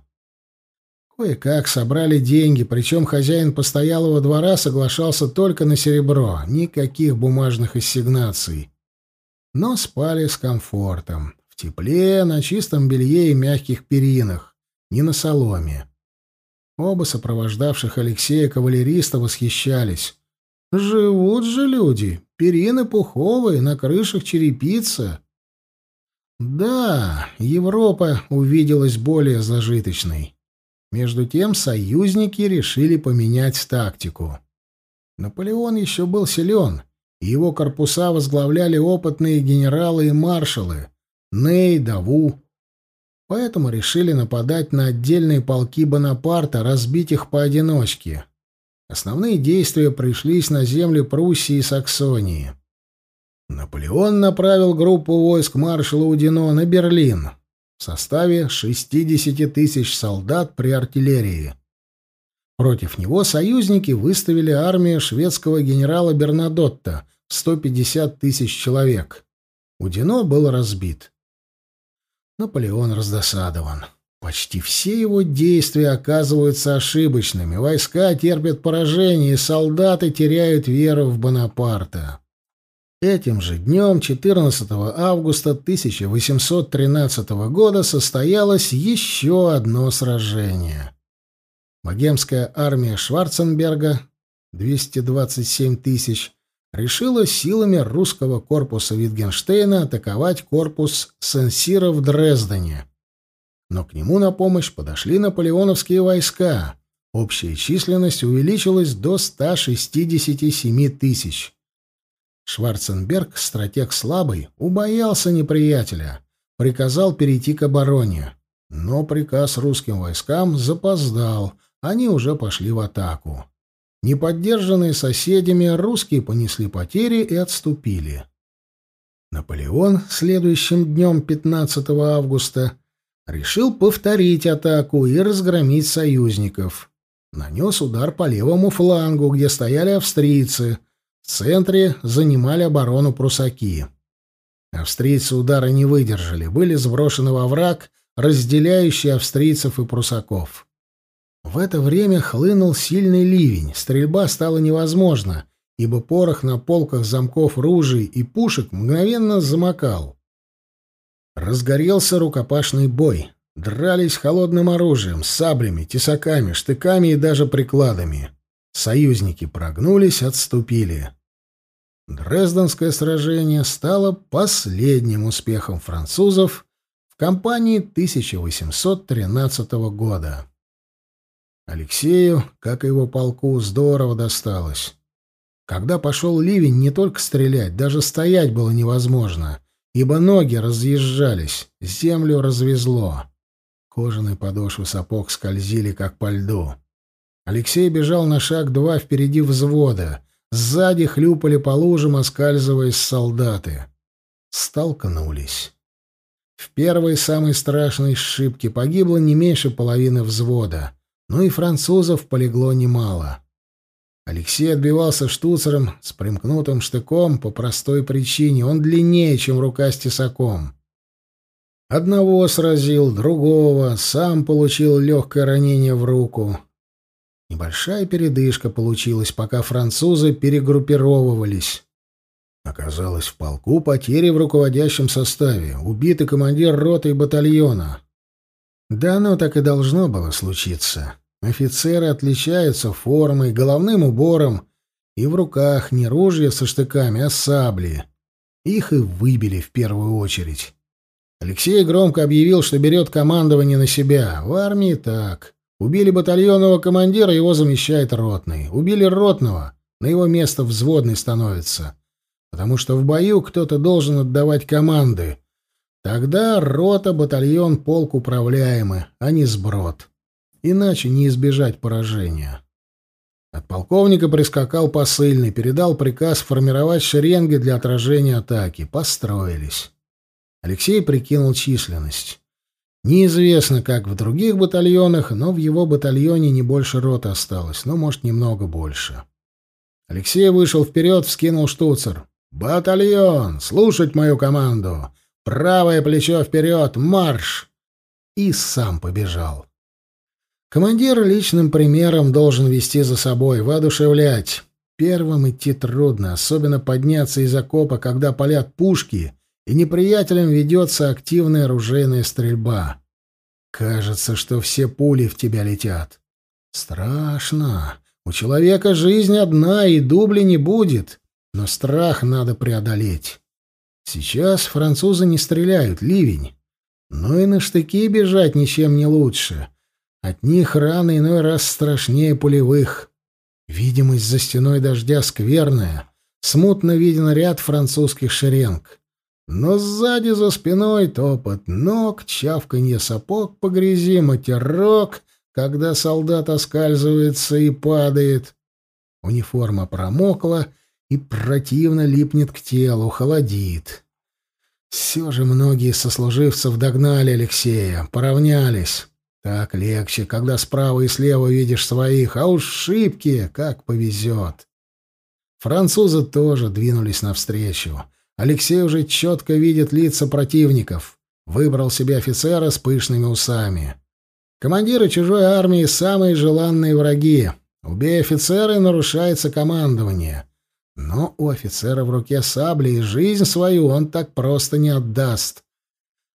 Кое-как собрали деньги, причем хозяин постоялого двора соглашался только на серебро, никаких бумажных ассигнаций. Но спали с комфортом. В тепле, на чистом белье и мягких перинах, не на соломе. Оба сопровождавших Алексея кавалериста восхищались. «Живут же люди, перины пуховые, на крышах черепица». Да, Европа увиделась более зажиточной. Между тем союзники решили поменять тактику. Наполеон еще был силен, и его корпуса возглавляли опытные генералы и маршалы, Ней, Даву. Поэтому решили нападать на отдельные полки Бонапарта, разбить их поодиночке. Основные действия пришлись на земли Пруссии и Саксонии. Наполеон направил группу войск маршала Удино на Берлин в составе 60 тысяч солдат при артиллерии. Против него союзники выставили армию шведского генерала Бернадотта в 150 тысяч человек. Удино был разбит. Наполеон раздосадован. Почти все его действия оказываются ошибочными. Войска терпят поражение, и солдаты теряют веру в Бонапарта. Этим же днем, 14 августа 1813 года, состоялось еще одно сражение. Богемская армия Шварценберга, 227 тысяч, решила силами русского корпуса Витгенштейна атаковать корпус Сен-Сира в Дрездене. Но к нему на помощь подошли наполеоновские войска, Общая численность увеличилась до 167 тысяч. Шварценберг, стратег слабый, убоялся неприятеля, приказал перейти к обороне. Но приказ русским войскам запоздал, они уже пошли в атаку. Неподдержанные соседями, русские понесли потери и отступили. Наполеон следующим днем 15 августа решил повторить атаку и разгромить союзников. Нанес удар по левому флангу, где стояли австрийцы. В центре занимали оборону прусаки. Австрийцы удара не выдержали, были сброшены во враг, разделяющий австрийцев и прусаков. В это время хлынул сильный ливень, стрельба стала невозможна, ибо порох на полках замков ружей и пушек мгновенно замокал. Разгорелся рукопашный бой. Дрались холодным оружием, саблями, тесаками, штыками и даже прикладами. Союзники прогнулись, отступили. Дрезденское сражение стало последним успехом французов в кампании 1813 года. Алексею, как и его полку, здорово досталось. Когда пошел ливень, не только стрелять, даже стоять было невозможно, ибо ноги разъезжались, землю развезло. Кожаные подошвы сапог скользили, как по льду. Алексей бежал на шаг два впереди взвода. Сзади хлюпали по лужам, оскальзываясь солдаты. Столкнулись. В первой самой страшной сшибке погибло не меньше половины взвода, но и французов полегло немало. Алексей отбивался штуцером с примкнутым штыком по простой причине. Он длиннее, чем рука с тесаком. Одного сразил, другого, сам получил легкое ранение в руку. Небольшая передышка получилась, пока французы перегруппировывались. Оказалось, в полку потери в руководящем составе, убитый командир роты и батальона. Да оно так и должно было случиться. Офицеры отличаются формой, головным убором, и в руках не ружья со штыками, а сабли. Их и выбили в первую очередь. Алексей громко объявил, что берет командование на себя. В армии так. Убили батальонного командира, его замещает ротный. Убили ротного, на его место взводный становится. Потому что в бою кто-то должен отдавать команды. Тогда рота, батальон, полк управляемы, а не сброд. Иначе не избежать поражения. От полковника прискакал посыльный, передал приказ формировать шеренги для отражения атаки. Построились. Алексей прикинул численность. Неизвестно, как в других батальонах, но в его батальоне не больше роты осталось, но, может, немного больше. Алексей вышел вперед, вскинул штуцер. «Батальон! Слушать мою команду! Правое плечо вперед! Марш!» И сам побежал. Командир личным примером должен вести за собой, воодушевлять. Первым идти трудно, особенно подняться из окопа, когда палят пушки — и неприятелем ведется активная оружейная стрельба. Кажется, что все пули в тебя летят. Страшно. У человека жизнь одна, и дубли не будет, но страх надо преодолеть. Сейчас французы не стреляют, ливень. Но и на штыки бежать ничем не лучше. От них раны иной раз страшнее пулевых. Видимость за стеной дождя скверная. Смутно виден ряд французских шеренг. Но сзади за спиной топот ног, чавканье сапог по грязи, матерок, когда солдат оскальзывается и падает. Униформа промокла и противно липнет к телу, холодит. Все же многие сослуживцев догнали Алексея, поравнялись. Так легче, когда справа и слева видишь своих, а уж шибки, как повезет. Французы тоже двинулись навстречу. Алексей уже четко видит лица противников. Выбрал себе офицера с пышными усами. Командиры чужой армии — самые желанные враги. Убей офицера, и нарушается командование. Но у офицера в руке сабли, и жизнь свою он так просто не отдаст.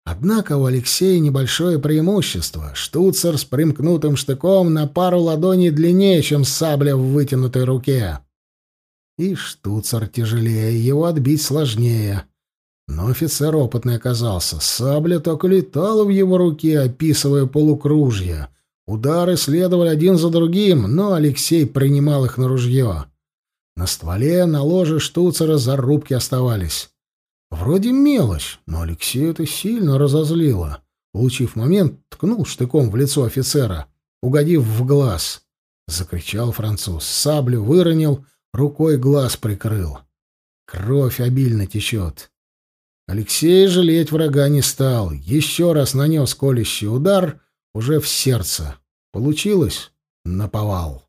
Однако у Алексея небольшое преимущество. Штуцер с примкнутым штыком на пару ладоней длиннее, чем сабля в вытянутой руке. И штуцер тяжелее, его отбить сложнее. Но офицер опытный оказался. Сабля только летала в его руке, описывая полукружья. Удары следовали один за другим, но Алексей принимал их на ружье. На стволе, на ложе штуцера зарубки оставались. Вроде мелочь, но Алексея это сильно разозлило. Получив момент, ткнул штыком в лицо офицера, угодив в глаз. Закричал француз, саблю выронил, рукой глаз прикрыл. Кровь обильно течет. Алексей жалеть врага не стал. Еще раз нанес колющий удар уже в сердце. Получилось наповал.